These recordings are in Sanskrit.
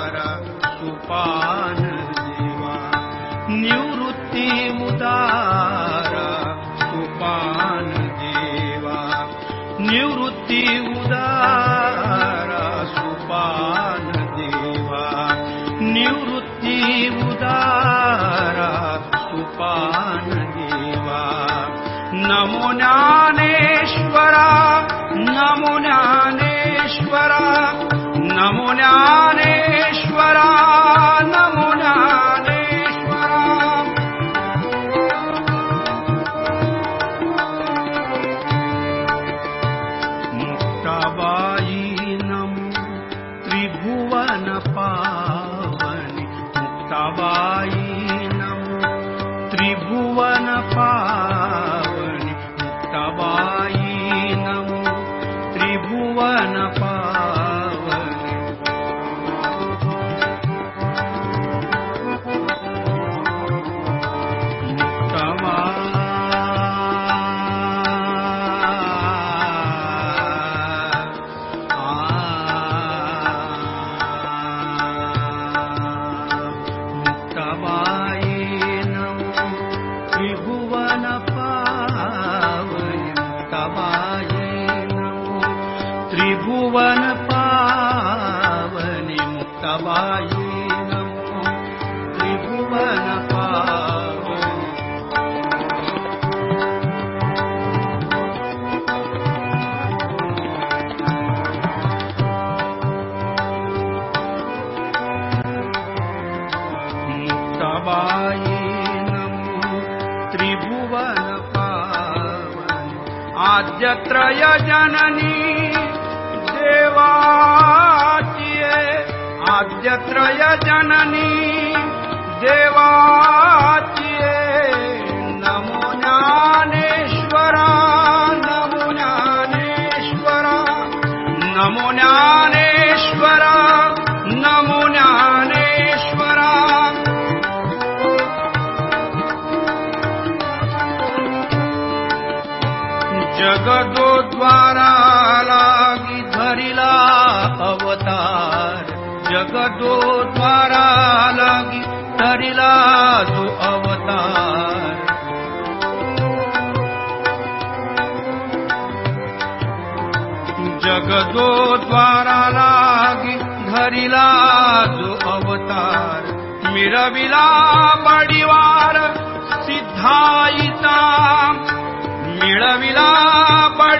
उदारपान देवा निवृत्तिमुदार सुपानदेवा निवृत्ति उदार सुपानदेवा निवृत्ति उदार नमो ज्ञाने ज्ञानेश्वरा नमो ज्ञानेश्वरा। मुक्ताबाई नमो त्रिभुवन पावनि मुक्ताबाई नमो त्रिभुवन पावनि नमो। त्रिभुवन आद्यत्रय जननी देवाचिये आद्यत्रय जननी जगदो द्वारा लागी धरिला अवतार। जगदो द्वारा लागी धरिला जो अवतार। जगदो द्वारा लागी धरिला जो अवतार मिरविला बडिवार सिद्धायिता நிழவிலா பழ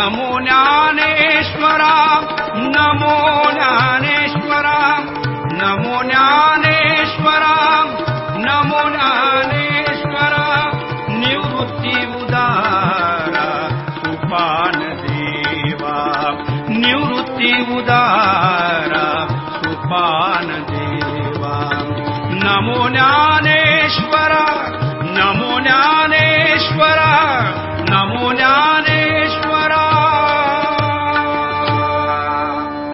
नमो ज्ञानेश्वरा नमो ज्ञानेश्वरा नमो ज्ञानेश्वरा नमो ज्ञानेश्वरा निवृत्ति उदारा सुपान देवा निवृत्ति उदारा सुपान देवा। नमो ज्ञानेश्वरा नमो ज्ञानेश्वरा नमो ज्ञाने